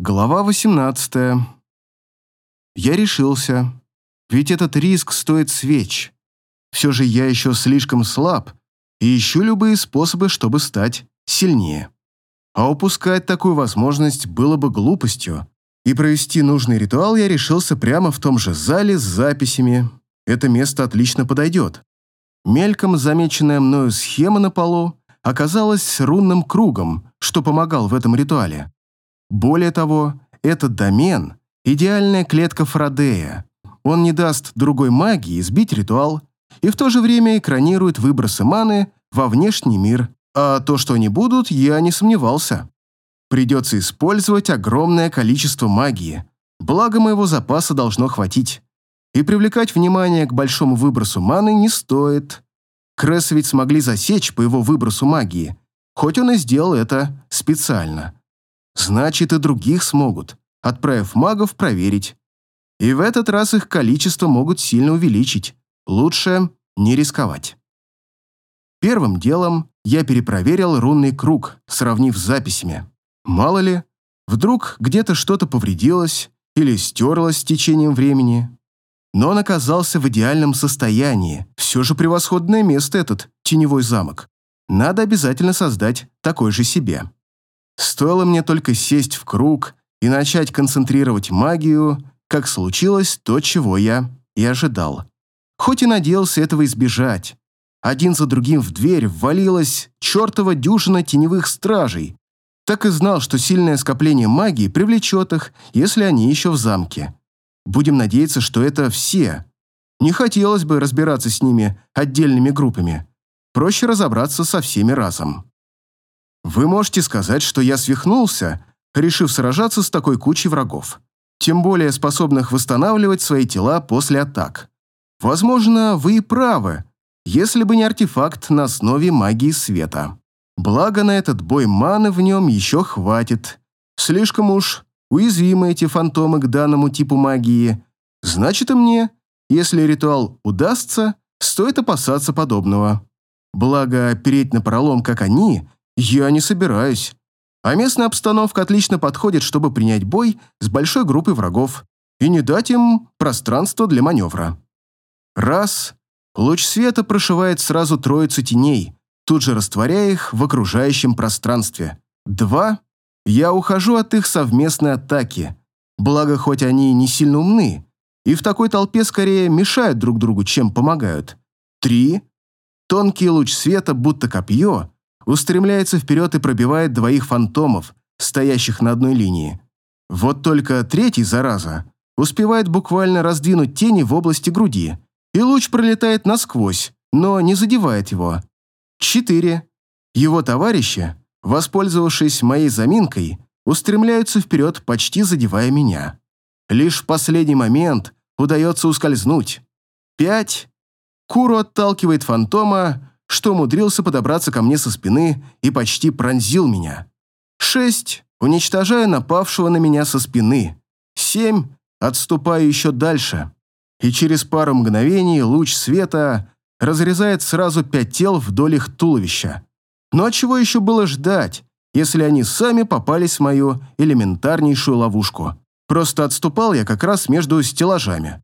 Глава 18. Я решился. Ведь этот риск стоит свеч. Все же я еще слишком слаб и ищу любые способы, чтобы стать сильнее. А упускать такую возможность было бы глупостью. И провести нужный ритуал я решился прямо в том же зале с записями. Это место отлично подойдет. Мельком замеченная мною схема на полу оказалась рунным кругом, что помогал в этом ритуале. Более того, этот домен – идеальная клетка Фарадея. Он не даст другой магии сбить ритуал и в то же время экранирует выбросы маны во внешний мир, а то, что они будут, я не сомневался. Придется использовать огромное количество магии, благо моего запаса должно хватить. И привлекать внимание к большому выбросу маны не стоит. Кресса ведь смогли засечь по его выбросу магии, хоть он и сделал это специально. Значит, и других смогут, отправив магов проверить. И в этот раз их количество могут сильно увеличить. Лучше не рисковать. Первым делом я перепроверил рунный круг, сравнив с записями. Мало ли, вдруг где-то что-то повредилось или стерлось с течением времени. Но он оказался в идеальном состоянии. Все же превосходное место этот теневой замок. Надо обязательно создать такой же себе. Стоило мне только сесть в круг и начать концентрировать магию, как случилось то, чего я и ожидал. Хоть и надеялся этого избежать. Один за другим в дверь ввалилась чертова дюжина теневых стражей. Так и знал, что сильное скопление магии привлечет их, если они еще в замке. Будем надеяться, что это все. Не хотелось бы разбираться с ними отдельными группами. Проще разобраться со всеми разом. Вы можете сказать, что я свихнулся, решив сражаться с такой кучей врагов, тем более способных восстанавливать свои тела после атак. Возможно, вы и правы, если бы не артефакт на основе магии света. Благо на этот бой маны в нем еще хватит. Слишком уж уязвимы эти фантомы к данному типу магии. Значит и мне, если ритуал удастся, стоит опасаться подобного. Благо, переть на пролом, как они, я не собираюсь. А местная обстановка отлично подходит, чтобы принять бой с большой группой врагов и не дать им пространства для маневра. Раз. Луч света прошивает сразу троицу теней, тут же растворяя их в окружающем пространстве. Два. Я ухожу от их совместной атаки. Благо, хоть они не сильно умны, и в такой толпе скорее мешают друг другу, чем помогают. Три. Тонкий луч света, будто копье, устремляется вперед и пробивает двоих фантомов, стоящих на одной линии. Вот только третий, зараза, успевает буквально раздвинуть тени в области груди, и луч пролетает насквозь, но не задевает его. Четыре. Его товарищи, воспользовавшись моей заминкой, устремляются вперед, почти задевая меня. Лишь в последний момент удается ускользнуть. Пять. Куру отталкивает фантома, что умудрился подобраться ко мне со спины и почти пронзил меня. Шесть. Уничтожаю напавшего на меня со спины. Семь. Отступаю еще дальше. И через пару мгновений луч света разрезает сразу пять тел вдоль их туловища. Но от чего еще было ждать, если они сами попались в мою элементарнейшую ловушку? Просто отступал я как раз между стеллажами.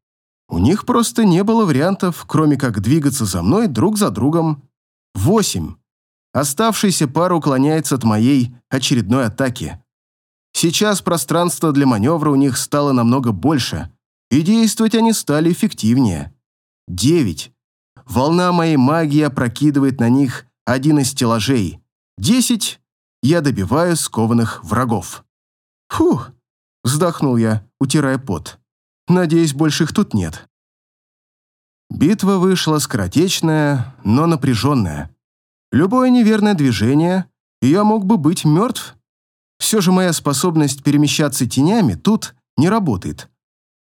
У них просто не было вариантов, кроме как двигаться за мной друг за другом. Восемь. Оставшаяся пара уклоняется от моей очередной атаки. Сейчас пространство для маневра у них стало намного больше, и действовать они стали эффективнее. Девять. Волна моей магии опрокидывает на них один из стеллажей. Десять. Я добиваю скованных врагов. Фух, вздохнул я, утирая пот. Надеюсь, больше их тут нет. Битва вышла скоротечная, но напряженная. Любое неверное движение, и я мог бы быть мертв. Все же моя способность перемещаться тенями тут не работает.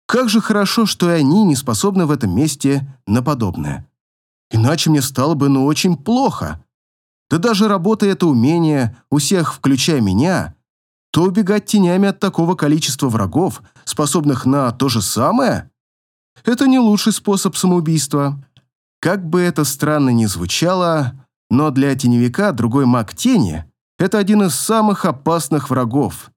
Как же хорошо, что и они не способны в этом месте на подобное. Иначе мне стало бы ну очень плохо. Да даже работая это умение у всех, включая меня, то убегать тенями от такого количества врагов, способных на то же самое, это не лучший способ самоубийства. Как бы это странно ни звучало, но для теневика другой маг тени – это один из самых опасных врагов.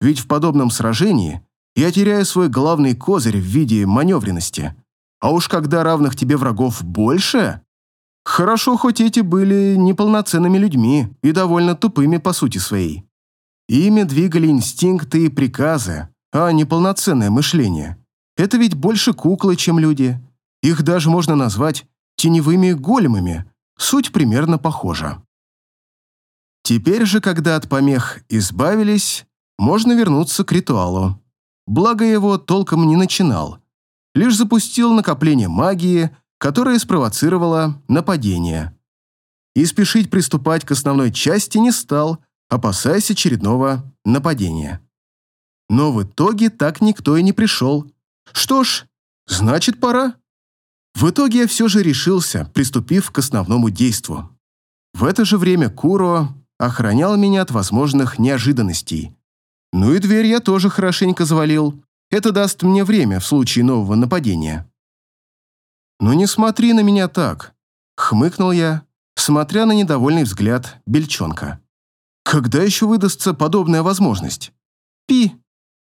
ведь в подобном сражении я теряю свой главный козырь в виде маневренности. А уж когда равных тебе врагов больше... Хорошо, хоть эти были неполноценными людьми и довольно тупыми по сути своей. Ими двигали инстинкты и приказы, а не полноценное мышление. Это ведь больше куклы, чем люди. Их даже можно назвать теневыми големами. Суть примерно похожа. Теперь же, когда от помех избавились, можно вернуться к ритуалу. Благо его толком не начинал. Лишь запустил накопление магии, которое спровоцировало нападение. И спешить приступать к основной части не стал, опасаясь очередного нападения. Но в итоге так никто и не пришел. Что ж, значит, пора. В итоге я все же решился, приступив к основному действу. В это же время Куро охранял меня от возможных неожиданностей. Ну и дверь я тоже хорошенько завалил. Это даст мне время в случае нового нападения. «Ну не смотри на меня так», — хмыкнул я, смотря на недовольный взгляд Бельчонка. «Когда еще выдастся подобная возможность?» «Пи».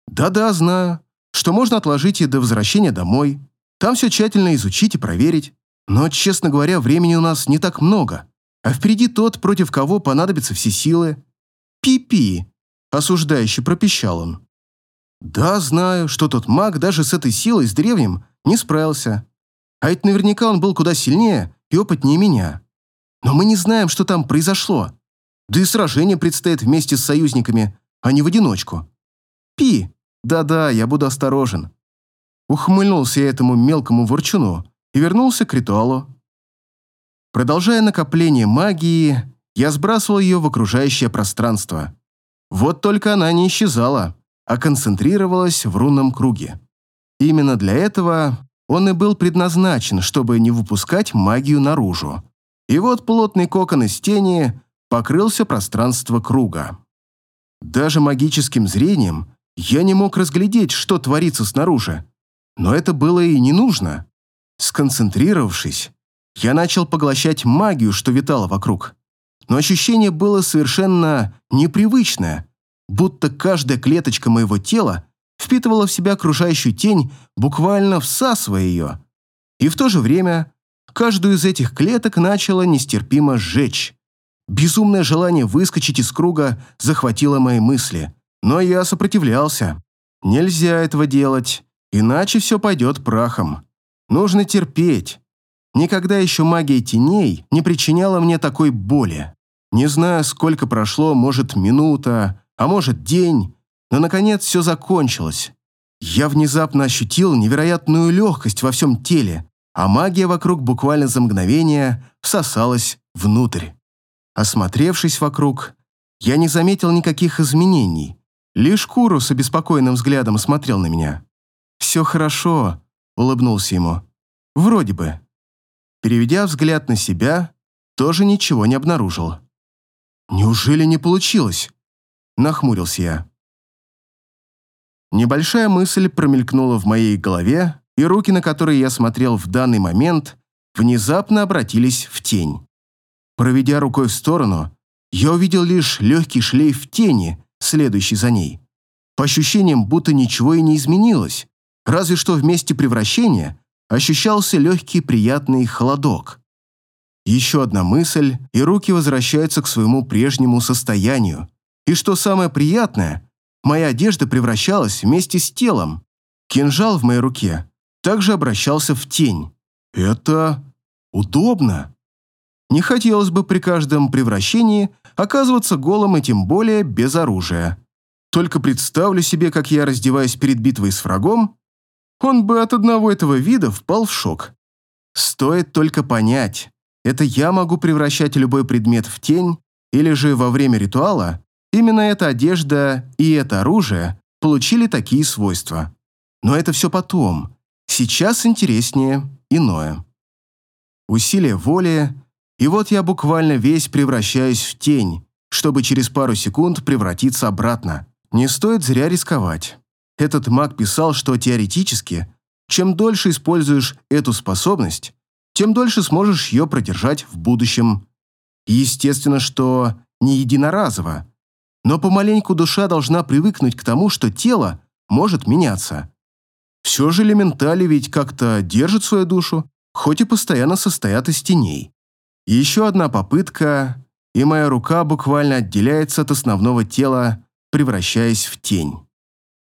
«Да-да, знаю, что можно отложить и до возвращения домой. Там все тщательно изучить и проверить. Но, честно говоря, времени у нас не так много. А впереди тот, против кого понадобятся все силы. Пи-пи», — осуждающе пропищал он. «Да, знаю, что тот маг даже с этой силой, с древним, не справился. А ведь наверняка он был куда сильнее и опытнее меня. Но мы не знаем, что там произошло. Да и сражение предстоит вместе с союзниками, а не в одиночку. Пи, да-да, я буду осторожен. Ухмыльнулся я этому мелкому ворчуну и вернулся к ритуалу. Продолжая накопление магии, я сбрасывал ее в окружающее пространство. Вот только она не исчезала, а концентрировалась в рунном круге. Именно для этого он и был предназначен, чтобы не выпускать магию наружу. И вот плотный кокон из тени покрылся пространство круга. Даже магическим зрением я не мог разглядеть, что творится снаружи. Но это было и не нужно. Сконцентрировавшись, я начал поглощать магию, что витала вокруг. Но ощущение было совершенно непривычное, будто каждая клеточка моего тела впитывала в себя окружающую тень, буквально всасывая ее. И в то же время каждую из этих клеток начало нестерпимо сжечь. Безумное желание выскочить из круга захватило мои мысли, но я сопротивлялся. Нельзя этого делать, иначе все пойдет прахом. Нужно терпеть. Никогда еще магия теней не причиняла мне такой боли. Не знаю, сколько прошло, может, минута, а может, день, но, наконец, все закончилось. Я внезапно ощутил невероятную легкость во всем теле, а магия вокруг буквально за мгновение всосалась внутрь. Осмотревшись вокруг, я не заметил никаких изменений. Лишь Куру с обеспокоенным взглядом смотрел на меня. «Все хорошо», — улыбнулся ему. «Вроде бы». Переведя взгляд на себя, тоже ничего не обнаружил. «Неужели не получилось?» — нахмурился я. Небольшая мысль промелькнула в моей голове, и руки, на которые я смотрел в данный момент, внезапно обратились в тень. Проведя рукой в сторону, я увидел лишь легкий шлейф тени, следующий за ней. По ощущениям, будто ничего и не изменилось, разве что в месте превращения ощущался легкий приятный холодок. Еще одна мысль, и руки возвращаются к своему прежнему состоянию. И что самое приятное, Моя одежда превращалась вместе с телом. Кинжал в моей руке также обращался в тень. Это удобно. Не хотелось бы при каждом превращении оказываться голым и тем более без оружия. Только представлю себе, как я раздеваюсь перед битвой с врагом, он бы от одного этого вида впал в шок. Стоит только понять, это я могу превращать любой предмет в тень, или же во время ритуала Именно эта одежда и это оружие получили такие свойства. Но это все потом. Сейчас интереснее иное. Усилие воли, и вот я буквально весь превращаюсь в тень, чтобы через пару секунд превратиться обратно. Не стоит зря рисковать. Этот маг писал, что теоретически, чем дольше используешь эту способность, тем дольше сможешь ее продержать в будущем. Естественно, что не единоразово, но помаленьку душа должна привыкнуть к тому, что тело может меняться. Все же элементали ведь как-то держат свою душу, хоть и постоянно состоят из теней. Еще одна попытка, и моя рука буквально отделяется от основного тела, превращаясь в тень.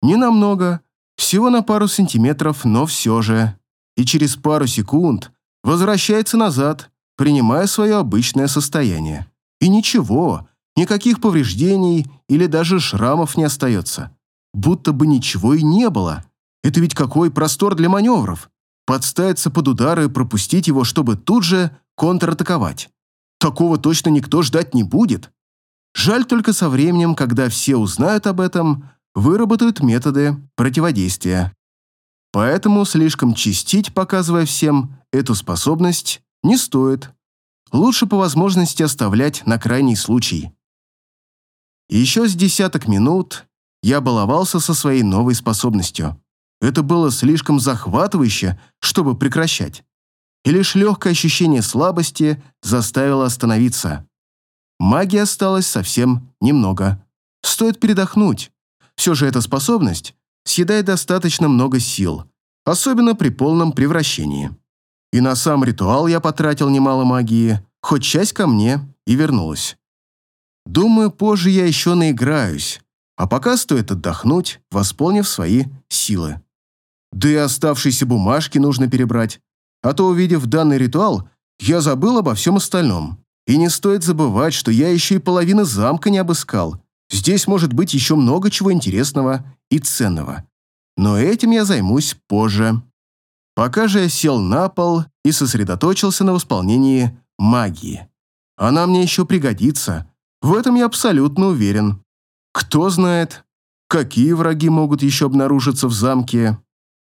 Не намного, всего на пару сантиметров, но все же. И через пару секунд возвращается назад, принимая свое обычное состояние. И ничего, никаких повреждений или даже шрамов не остается. Будто бы ничего и не было. Это ведь какой простор для маневров. Подставиться под удары и пропустить его, чтобы тут же контратаковать. Такого точно никто ждать не будет. Жаль только со временем, когда все узнают об этом, выработают методы противодействия. Поэтому слишком чистить, показывая всем эту способность, не стоит. Лучше по возможности оставлять на крайний случай. Еще с десяток минут я баловался со своей новой способностью. Это было слишком захватывающе, чтобы прекращать. И лишь легкое ощущение слабости заставило остановиться. Магии осталось совсем немного. Стоит передохнуть. Все же эта способность съедает достаточно много сил, особенно при полном превращении. И на сам ритуал я потратил немало магии, хоть часть ко мне и вернулась. Думаю, позже я еще наиграюсь, а пока стоит отдохнуть, восполнив свои силы. Да и оставшиеся бумажки нужно перебрать, а то, увидев данный ритуал, я забыл обо всем остальном. И не стоит забывать, что я еще и половины замка не обыскал. Здесь может быть еще много чего интересного и ценного. Но этим я займусь позже. Пока же я сел на пол и сосредоточился на восполнении магии. Она мне еще пригодится. В этом я абсолютно уверен. Кто знает, какие враги могут еще обнаружиться в замке.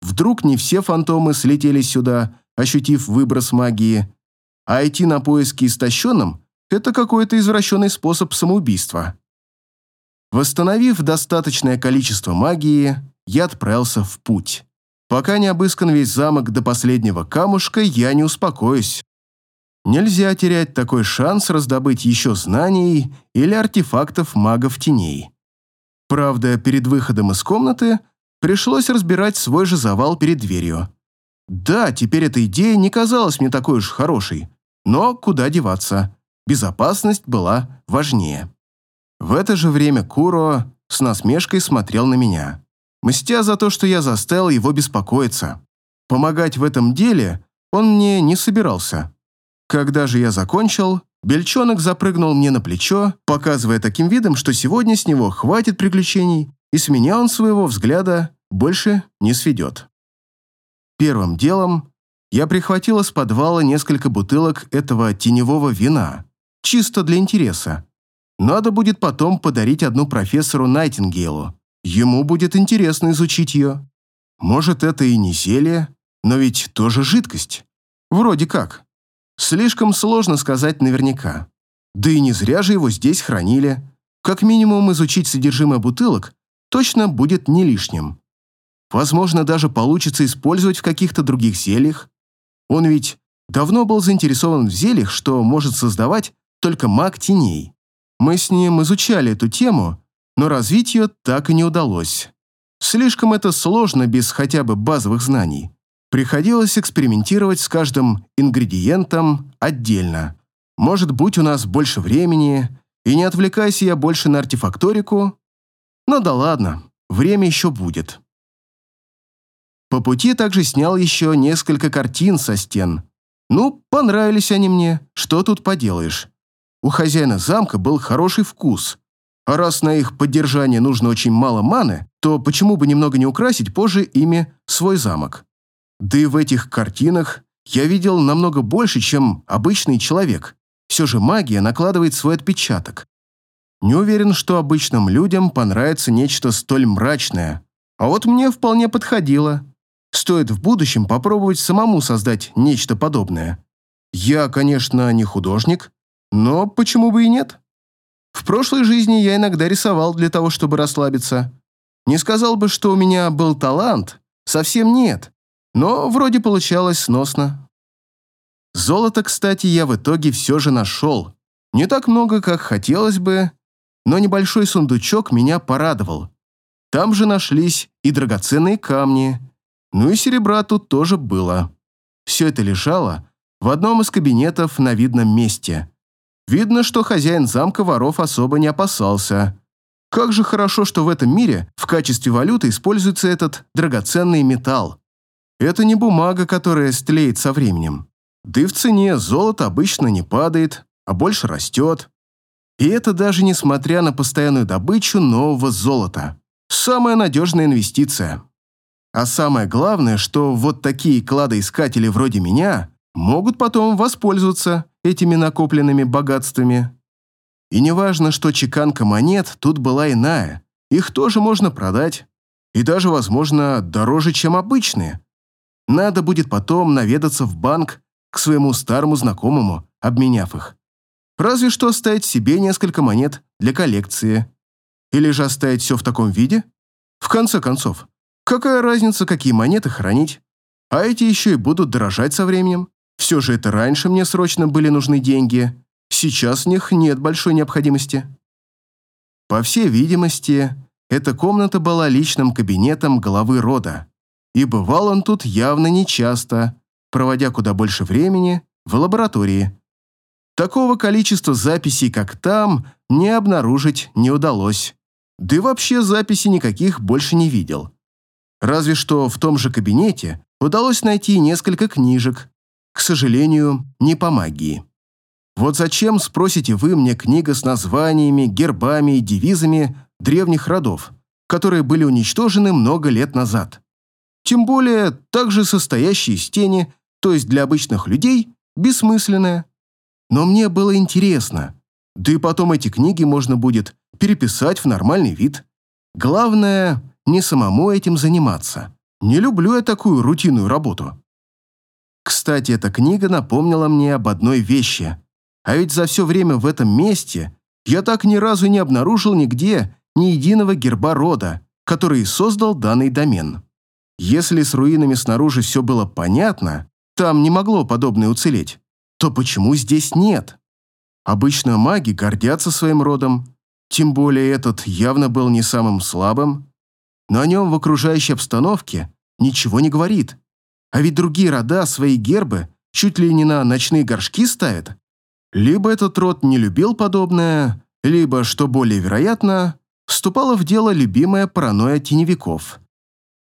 Вдруг не все фантомы слетели сюда, ощутив выброс магии. А идти на поиски истощенным – это какой-то извращенный способ самоубийства. Восстановив достаточное количество магии, я отправился в путь. Пока не обыскан весь замок до последнего камушка, я не успокоюсь. Нельзя терять такой шанс раздобыть еще знаний или артефактов магов теней. Правда, перед выходом из комнаты пришлось разбирать свой же завал перед дверью. Да, теперь эта идея не казалась мне такой уж хорошей, но куда деваться, безопасность была важнее. В это же время Куро с насмешкой смотрел на меня, мстя за то, что я заставил его беспокоиться. Помогать в этом деле он мне не собирался. Когда же я закончил, Бельчонок запрыгнул мне на плечо, показывая таким видом, что сегодня с него хватит приключений, и с меня он своего взгляда больше не сведет. Первым делом я прихватил из подвала несколько бутылок этого теневого вина, чисто для интереса. Надо будет потом подарить одну профессору Найтингейлу. Ему будет интересно изучить ее. Может, это и не зелье, но ведь тоже жидкость. Вроде как. Слишком сложно сказать наверняка. Да и не зря же его здесь хранили. Как минимум изучить содержимое бутылок точно будет не лишним. Возможно, даже получится использовать в каких-то других зельях. Он ведь давно был заинтересован в зельях, что может создавать только маг теней. Мы с ним изучали эту тему, но развить ее так и не удалось. Слишком это сложно без хотя бы базовых знаний. Приходилось экспериментировать с каждым ингредиентом отдельно. Может, быть у нас больше времени, и не отвлекайся я больше на артефакторику. Но да ладно, время еще будет. По пути также снял еще несколько картин со стен. Ну, понравились они мне, что тут поделаешь. У хозяина замка был хороший вкус. А раз на их поддержание нужно очень мало маны, то почему бы немного не украсить позже ими свой замок? Да и в этих картинах я видел намного больше, чем обычный человек. Все же магия накладывает свой отпечаток. Не уверен, что обычным людям понравится нечто столь мрачное. А вот мне вполне подходило. Стоит в будущем попробовать самому создать нечто подобное. Я, конечно, не художник, но почему бы и нет? В прошлой жизни я иногда рисовал для того, чтобы расслабиться. Не сказал бы, что у меня был талант, совсем нет но вроде получалось сносно. Золото, кстати, я в итоге все же нашел. Не так много, как хотелось бы, но небольшой сундучок меня порадовал. Там же нашлись и драгоценные камни, ну и серебра тут тоже было. Все это лежало в одном из кабинетов на видном месте. Видно, что хозяин замка воров особо не опасался. Как же хорошо, что в этом мире в качестве валюты используется этот драгоценный металл. Это не бумага, которая стлеет со временем. Да и в цене золото обычно не падает, а больше растет. И это даже несмотря на постоянную добычу нового золота. Самая надежная инвестиция. А самое главное, что вот такие кладоискатели вроде меня могут потом воспользоваться этими накопленными богатствами. И неважно, что чеканка монет тут была иная, их тоже можно продать. И даже, возможно, дороже, чем обычные. Надо будет потом наведаться в банк к своему старому знакомому, обменяв их. Разве что оставить себе несколько монет для коллекции. Или же оставить все в таком виде? В конце концов, какая разница, какие монеты хранить? А эти еще и будут дорожать со временем. Все же это раньше мне срочно были нужны деньги. Сейчас в них нет большой необходимости. По всей видимости, эта комната была личным кабинетом главы рода. И бывал он тут явно нечасто, проводя куда больше времени в лаборатории. Такого количества записей, как там, не обнаружить не удалось. Да и вообще записей никаких больше не видел. Разве что в том же кабинете удалось найти несколько книжек, к сожалению, не по магии. Вот зачем, спросите вы, мне книга с названиями, гербами и девизами древних родов, которые были уничтожены много лет назад? Тем более, также состоящие из тени, то есть для обычных людей, бессмысленная. Но мне было интересно. Да и потом эти книги можно будет переписать в нормальный вид. Главное, не самому этим заниматься. Не люблю я такую рутинную работу. Кстати, эта книга напомнила мне об одной вещи. А ведь за все время в этом месте я так ни разу не обнаружил нигде ни единого герба рода, который создал данный домен. Если с руинами снаружи все было понятно, там не могло подобное уцелеть, то почему здесь нет? Обычно маги гордятся своим родом, тем более этот явно был не самым слабым, но о нем в окружающей обстановке ничего не говорит. А ведь другие рода свои гербы чуть ли не на ночные горшки ставят. Либо этот род не любил подобное, либо, что более вероятно, вступала в дело любимая паранойя теневиков.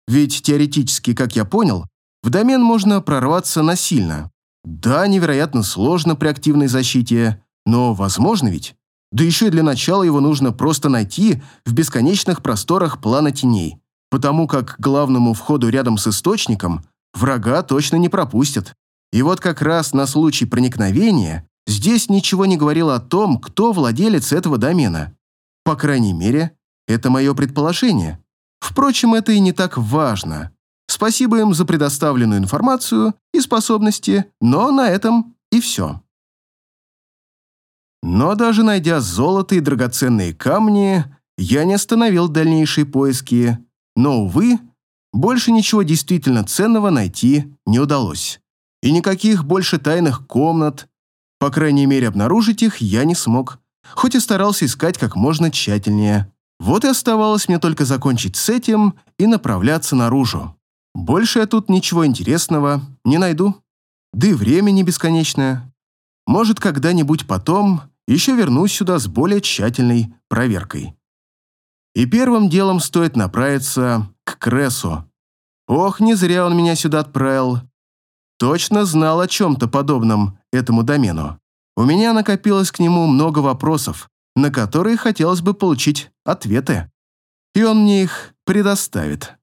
Ведь теоретически, как я понял, в домен можно прорваться насильно. Да, невероятно сложно при активной защите, но возможно ведь. Да еще и для начала его нужно просто найти в бесконечных просторах плана теней, потому как главному входу рядом с источником врага точно не пропустят. И вот как раз на случай проникновения здесь ничего не говорило о том, кто владелец этого домена. По крайней мере, это мое предположение. Впрочем, это и не так важно. Спасибо им за предоставленную информацию и способности, но на этом и все. Но даже найдя золото и драгоценные камни, я не остановил дальнейшие поиски, но, увы, больше ничего действительно ценного найти не удалось. И никаких больше тайных комнат, по крайней мере, обнаружить их я не смог, хоть и старался искать как можно тщательнее. Вот и оставалось мне только закончить с этим и направляться наружу. Больше я тут ничего интересного не найду. Да и время не бесконечное. Может, когда-нибудь потом еще вернусь сюда с более тщательной проверкой. И первым делом стоит направиться к Кресу. Ох, не зря он меня сюда отправил. Точно знал о чем-то подобном этому домену. У меня накопилось к нему много вопросов, на которые хотелось бы получить ответы. И он мне их предоставит.